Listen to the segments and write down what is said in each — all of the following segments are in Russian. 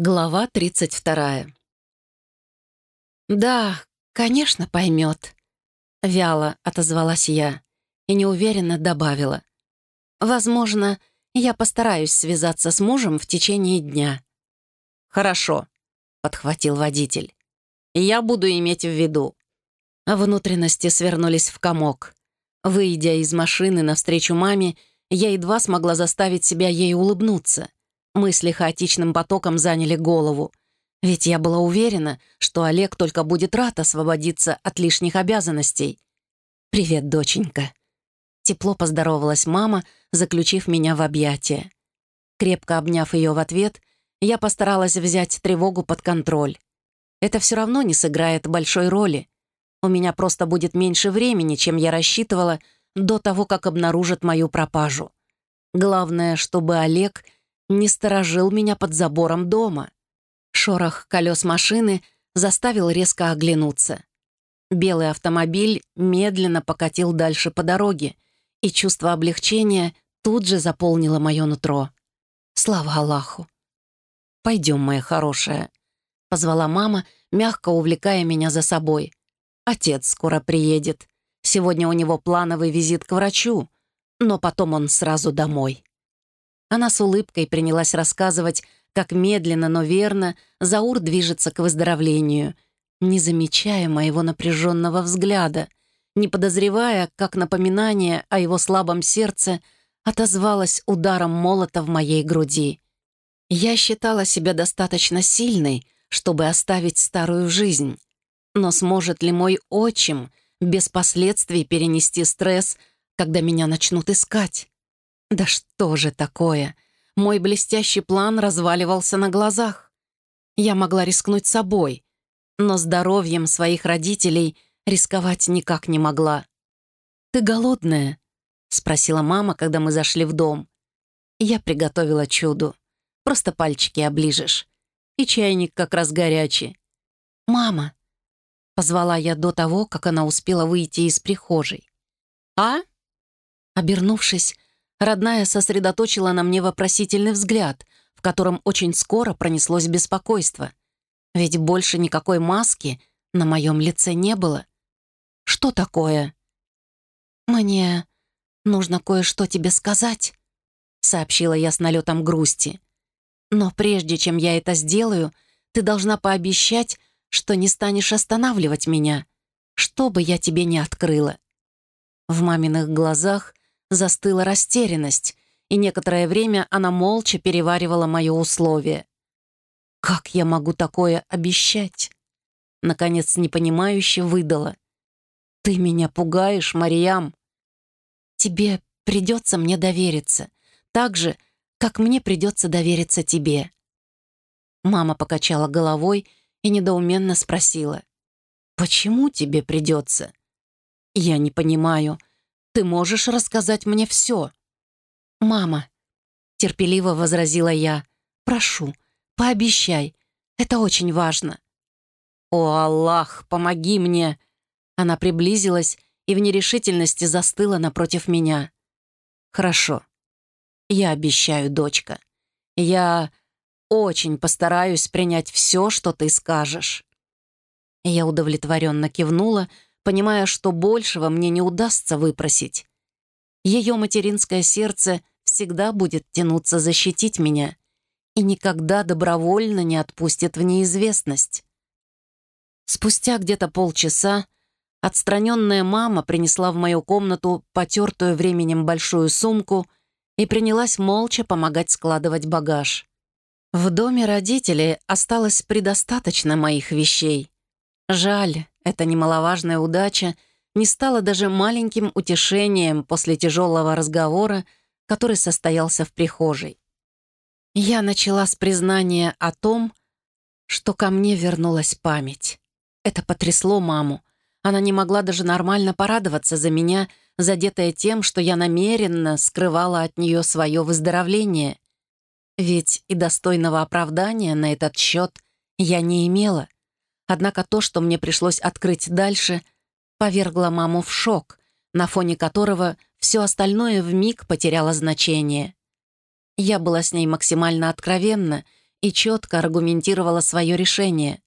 Глава 32. «Да, конечно, поймет», — вяло отозвалась я и неуверенно добавила. «Возможно, я постараюсь связаться с мужем в течение дня». «Хорошо», — подхватил водитель. «Я буду иметь в виду». Внутренности свернулись в комок. Выйдя из машины навстречу маме, я едва смогла заставить себя ей улыбнуться — Мысли хаотичным потоком заняли голову. Ведь я была уверена, что Олег только будет рад освободиться от лишних обязанностей. «Привет, доченька». Тепло поздоровалась мама, заключив меня в объятия. Крепко обняв ее в ответ, я постаралась взять тревогу под контроль. Это все равно не сыграет большой роли. У меня просто будет меньше времени, чем я рассчитывала до того, как обнаружат мою пропажу. Главное, чтобы Олег — не сторожил меня под забором дома. Шорох колес машины заставил резко оглянуться. Белый автомобиль медленно покатил дальше по дороге, и чувство облегчения тут же заполнило мое нутро. Слава Аллаху! «Пойдем, моя хорошая», — позвала мама, мягко увлекая меня за собой. «Отец скоро приедет. Сегодня у него плановый визит к врачу, но потом он сразу домой». Она с улыбкой принялась рассказывать, как медленно, но верно Заур движется к выздоровлению, не замечая моего напряженного взгляда, не подозревая, как напоминание о его слабом сердце отозвалось ударом молота в моей груди. Я считала себя достаточно сильной, чтобы оставить старую жизнь. Но сможет ли мой отчим без последствий перенести стресс, когда меня начнут искать? Да что же такое? Мой блестящий план разваливался на глазах. Я могла рискнуть собой, но здоровьем своих родителей рисковать никак не могла. «Ты голодная?» — спросила мама, когда мы зашли в дом. Я приготовила чудо. Просто пальчики оближешь. И чайник как раз горячий. «Мама!» — позвала я до того, как она успела выйти из прихожей. «А?» Обернувшись, Родная сосредоточила на мне вопросительный взгляд, в котором очень скоро пронеслось беспокойство. Ведь больше никакой маски на моем лице не было. «Что такое?» «Мне нужно кое-что тебе сказать», — сообщила я с налетом грусти. «Но прежде чем я это сделаю, ты должна пообещать, что не станешь останавливать меня, что бы я тебе не открыла». В маминых глазах застыла растерянность, и некоторое время она молча переваривала мое условие. «Как я могу такое обещать?» Наконец, непонимающе выдала. «Ты меня пугаешь, Мариям!» «Тебе придется мне довериться, так же, как мне придется довериться тебе». Мама покачала головой и недоуменно спросила. «Почему тебе придется?» «Я не понимаю», ты можешь рассказать мне все». «Мама», — терпеливо возразила я, — «прошу, пообещай, это очень важно». «О, Аллах, помоги мне!» Она приблизилась и в нерешительности застыла напротив меня. «Хорошо. Я обещаю, дочка. Я очень постараюсь принять все, что ты скажешь». Я удовлетворенно кивнула, понимая, что большего мне не удастся выпросить. Ее материнское сердце всегда будет тянуться защитить меня и никогда добровольно не отпустит в неизвестность. Спустя где-то полчаса отстраненная мама принесла в мою комнату потертую временем большую сумку и принялась молча помогать складывать багаж. В доме родителей осталось предостаточно моих вещей. Жаль, эта немаловажная удача не стала даже маленьким утешением после тяжелого разговора, который состоялся в прихожей. Я начала с признания о том, что ко мне вернулась память. Это потрясло маму. Она не могла даже нормально порадоваться за меня, задетая тем, что я намеренно скрывала от нее свое выздоровление. Ведь и достойного оправдания на этот счет я не имела — Однако то, что мне пришлось открыть дальше, повергло маму в шок, на фоне которого все остальное вмиг потеряло значение. Я была с ней максимально откровенна и четко аргументировала свое решение.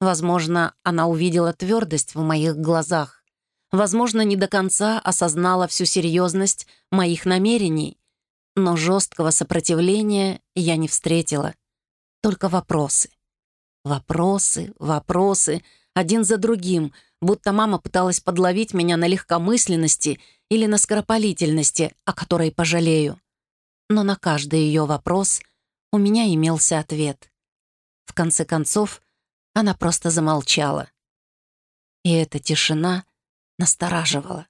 Возможно, она увидела твердость в моих глазах. Возможно, не до конца осознала всю серьезность моих намерений. Но жесткого сопротивления я не встретила. Только вопросы. Вопросы, вопросы, один за другим, будто мама пыталась подловить меня на легкомысленности или на скоропалительности, о которой пожалею. Но на каждый ее вопрос у меня имелся ответ. В конце концов, она просто замолчала. И эта тишина настораживала.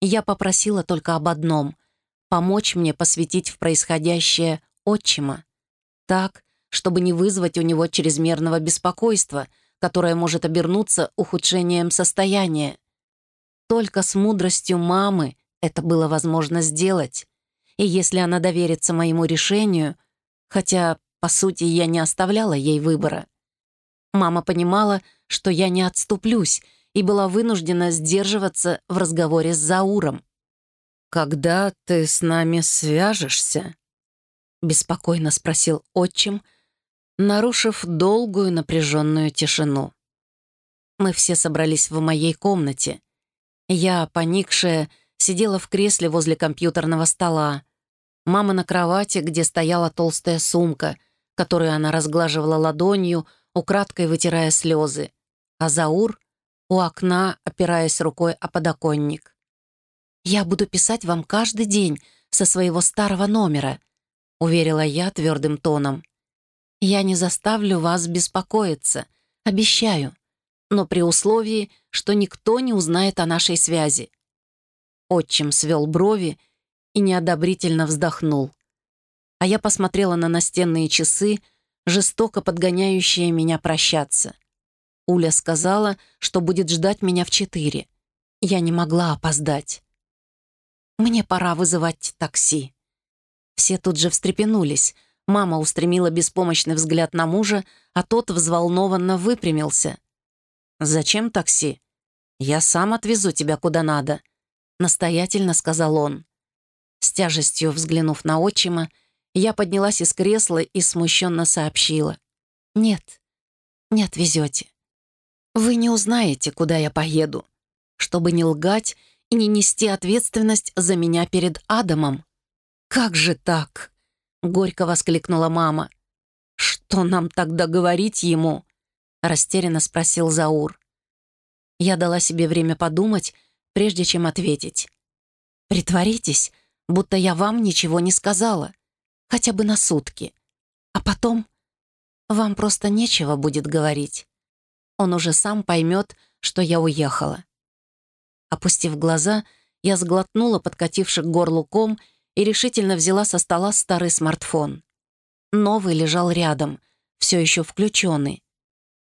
Я попросила только об одном — помочь мне посвятить в происходящее отчима. Так, чтобы не вызвать у него чрезмерного беспокойства, которое может обернуться ухудшением состояния. Только с мудростью мамы это было возможно сделать. И если она доверится моему решению, хотя, по сути, я не оставляла ей выбора. Мама понимала, что я не отступлюсь, и была вынуждена сдерживаться в разговоре с Зауром. «Когда ты с нами свяжешься?» — беспокойно спросил отчим, нарушив долгую напряженную тишину. Мы все собрались в моей комнате. Я, поникшая, сидела в кресле возле компьютерного стола. Мама на кровати, где стояла толстая сумка, которую она разглаживала ладонью, украдкой вытирая слезы. А Заур у окна, опираясь рукой о подоконник. «Я буду писать вам каждый день со своего старого номера», — уверила я твердым тоном. Я не заставлю вас беспокоиться, обещаю, но при условии, что никто не узнает о нашей связи». Отчим свел брови и неодобрительно вздохнул. А я посмотрела на настенные часы, жестоко подгоняющие меня прощаться. Уля сказала, что будет ждать меня в четыре. Я не могла опоздать. Мне пора вызывать такси. Все тут же встрепенулись — Мама устремила беспомощный взгляд на мужа, а тот взволнованно выпрямился. «Зачем такси? Я сам отвезу тебя куда надо», — настоятельно сказал он. С тяжестью взглянув на отчима, я поднялась из кресла и смущенно сообщила. «Нет, не отвезете. Вы не узнаете, куда я поеду, чтобы не лгать и не нести ответственность за меня перед Адамом. Как же так?» — горько воскликнула мама. «Что нам тогда говорить ему?» — растерянно спросил Заур. Я дала себе время подумать, прежде чем ответить. «Притворитесь, будто я вам ничего не сказала, хотя бы на сутки. А потом вам просто нечего будет говорить. Он уже сам поймет, что я уехала». Опустив глаза, я сглотнула подкативший к горлу ком и решительно взяла со стола старый смартфон. Новый лежал рядом, все еще включенный.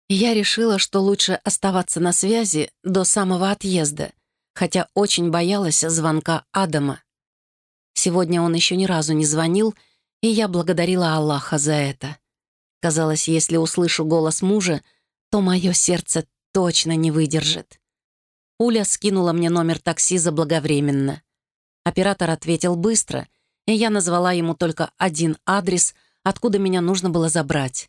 Я решила, что лучше оставаться на связи до самого отъезда, хотя очень боялась звонка Адама. Сегодня он еще ни разу не звонил, и я благодарила Аллаха за это. Казалось, если услышу голос мужа, то мое сердце точно не выдержит. Уля скинула мне номер такси заблаговременно. Оператор ответил быстро, и я назвала ему только один адрес, откуда меня нужно было забрать.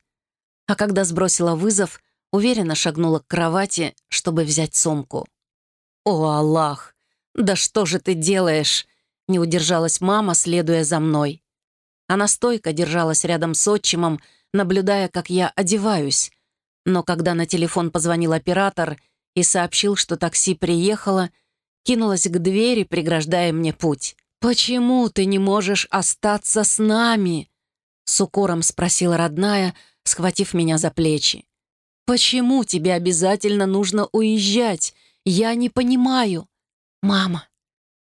А когда сбросила вызов, уверенно шагнула к кровати, чтобы взять сумку. «О, Аллах! Да что же ты делаешь?» Не удержалась мама, следуя за мной. Она стойко держалась рядом с отчимом, наблюдая, как я одеваюсь. Но когда на телефон позвонил оператор и сообщил, что такси приехало, кинулась к двери, преграждая мне путь. «Почему ты не можешь остаться с нами?» С укором спросила родная, схватив меня за плечи. «Почему тебе обязательно нужно уезжать? Я не понимаю». «Мама,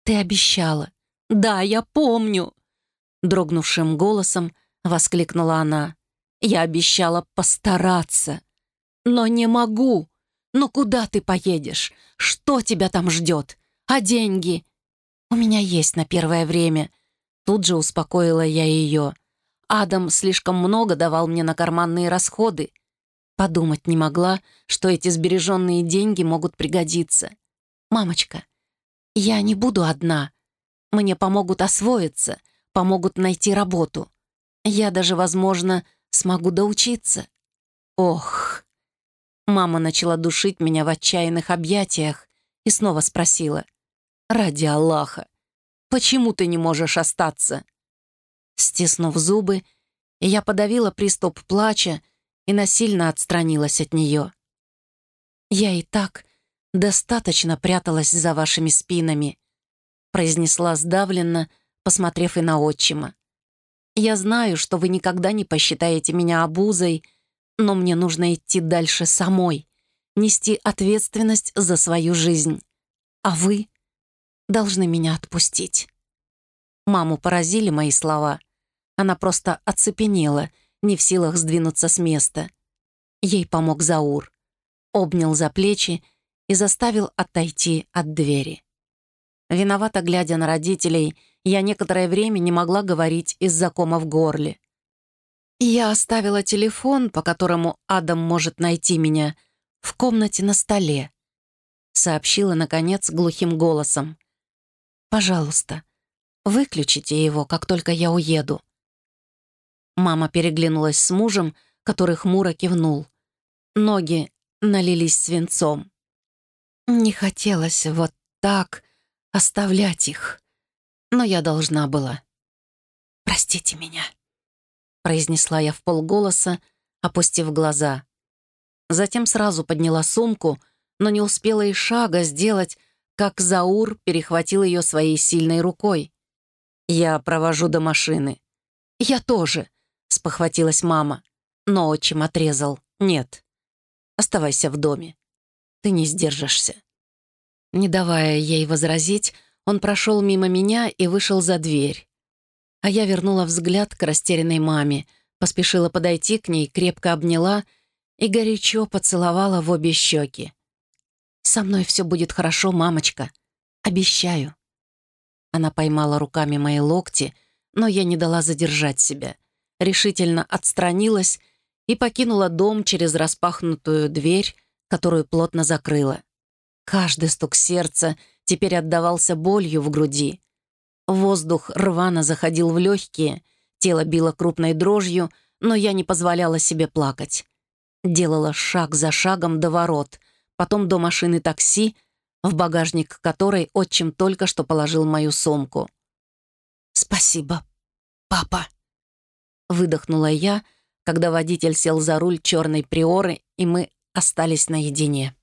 ты обещала». «Да, я помню», — дрогнувшим голосом воскликнула она. «Я обещала постараться, но не могу. Ну куда ты поедешь? Что тебя там ждет? А деньги? У меня есть на первое время. Тут же успокоила я ее. Адам слишком много давал мне на карманные расходы. Подумать не могла, что эти сбереженные деньги могут пригодиться. «Мамочка, я не буду одна. Мне помогут освоиться, помогут найти работу. Я даже, возможно, смогу доучиться. Ох! Мама начала душить меня в отчаянных объятиях и снова спросила. «Ради Аллаха, почему ты не можешь остаться?» Стиснув зубы, я подавила приступ плача и насильно отстранилась от нее. «Я и так достаточно пряталась за вашими спинами», произнесла сдавленно, посмотрев и на отчима. «Я знаю, что вы никогда не посчитаете меня обузой, но мне нужно идти дальше самой, нести ответственность за свою жизнь. А вы должны меня отпустить». Маму поразили мои слова. Она просто оцепенела, не в силах сдвинуться с места. Ей помог Заур. Обнял за плечи и заставил отойти от двери. Виновато глядя на родителей, я некоторое время не могла говорить из-за кома в горле. Я оставила телефон, по которому Адам может найти меня, в комнате на столе. Сообщила, наконец, глухим голосом. «Пожалуйста, выключите его, как только я уеду». Мама переглянулась с мужем, который хмуро кивнул. Ноги налились свинцом. Не хотелось вот так оставлять их но я должна была. «Простите меня», — произнесла я в полголоса, опустив глаза. Затем сразу подняла сумку, но не успела и шага сделать, как Заур перехватил ее своей сильной рукой. «Я провожу до машины». «Я тоже», — спохватилась мама, но отчим отрезал. «Нет, оставайся в доме. Ты не сдержишься». Не давая ей возразить, он прошел мимо меня и вышел за дверь. А я вернула взгляд к растерянной маме, поспешила подойти к ней, крепко обняла и горячо поцеловала в обе щеки. «Со мной все будет хорошо, мамочка. Обещаю». Она поймала руками мои локти, но я не дала задержать себя. Решительно отстранилась и покинула дом через распахнутую дверь, которую плотно закрыла. Каждый стук сердца — теперь отдавался болью в груди. Воздух рвано заходил в легкие, тело било крупной дрожью, но я не позволяла себе плакать. Делала шаг за шагом до ворот, потом до машины такси, в багажник которой отчим только что положил мою сумку. «Спасибо, папа», — выдохнула я, когда водитель сел за руль черной приоры, и мы остались наедине.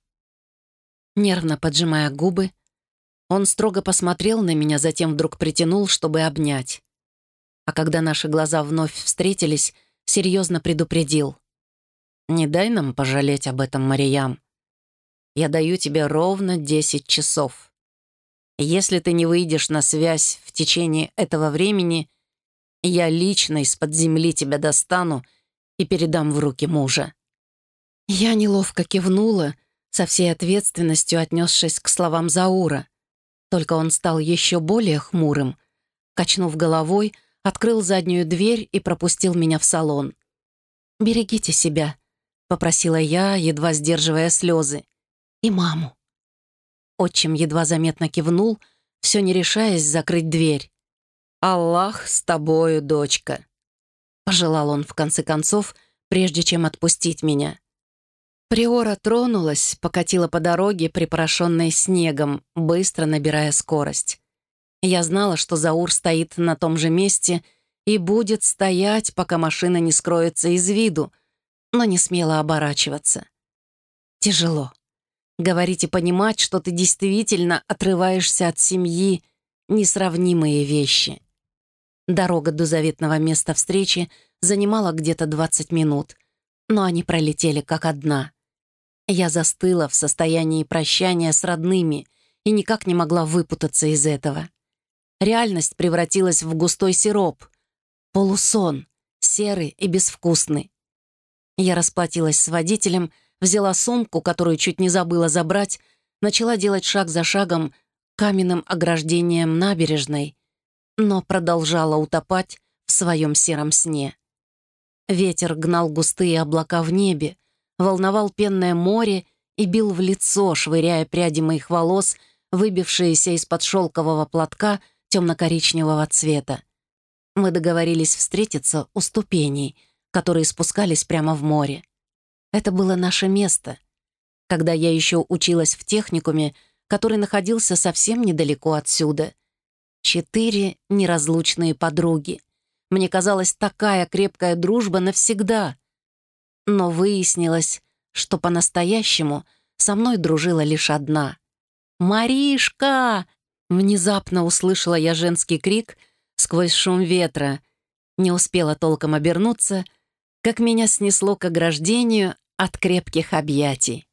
Нервно поджимая губы, он строго посмотрел на меня, затем вдруг притянул, чтобы обнять. А когда наши глаза вновь встретились, серьезно предупредил. «Не дай нам пожалеть об этом, Мариям. Я даю тебе ровно 10 часов. Если ты не выйдешь на связь в течение этого времени, я лично из-под земли тебя достану и передам в руки мужа». Я неловко кивнула, со всей ответственностью отнесшись к словам Заура. Только он стал еще более хмурым. Качнув головой, открыл заднюю дверь и пропустил меня в салон. «Берегите себя», — попросила я, едва сдерживая слезы. «И маму». Отчим едва заметно кивнул, все не решаясь закрыть дверь. «Аллах с тобою, дочка», — пожелал он в конце концов, прежде чем отпустить меня. Приора тронулась, покатила по дороге, припорошенной снегом, быстро набирая скорость. Я знала, что Заур стоит на том же месте и будет стоять, пока машина не скроется из виду, но не смела оборачиваться. Тяжело. Говорить и понимать, что ты действительно отрываешься от семьи — несравнимые вещи. Дорога до заветного места встречи занимала где-то 20 минут, но они пролетели как одна. Я застыла в состоянии прощания с родными и никак не могла выпутаться из этого. Реальность превратилась в густой сироп. Полусон, серый и безвкусный. Я расплатилась с водителем, взяла сумку, которую чуть не забыла забрать, начала делать шаг за шагом каменным ограждением набережной, но продолжала утопать в своем сером сне. Ветер гнал густые облака в небе, волновал пенное море и бил в лицо, швыряя пряди моих волос, выбившиеся из-под шелкового платка темно-коричневого цвета. Мы договорились встретиться у ступеней, которые спускались прямо в море. Это было наше место. Когда я еще училась в техникуме, который находился совсем недалеко отсюда. Четыре неразлучные подруги. Мне казалось, такая крепкая дружба навсегда. Но выяснилось, что по-настоящему со мной дружила лишь одна. «Маришка!» Внезапно услышала я женский крик сквозь шум ветра. Не успела толком обернуться, как меня снесло к ограждению от крепких объятий.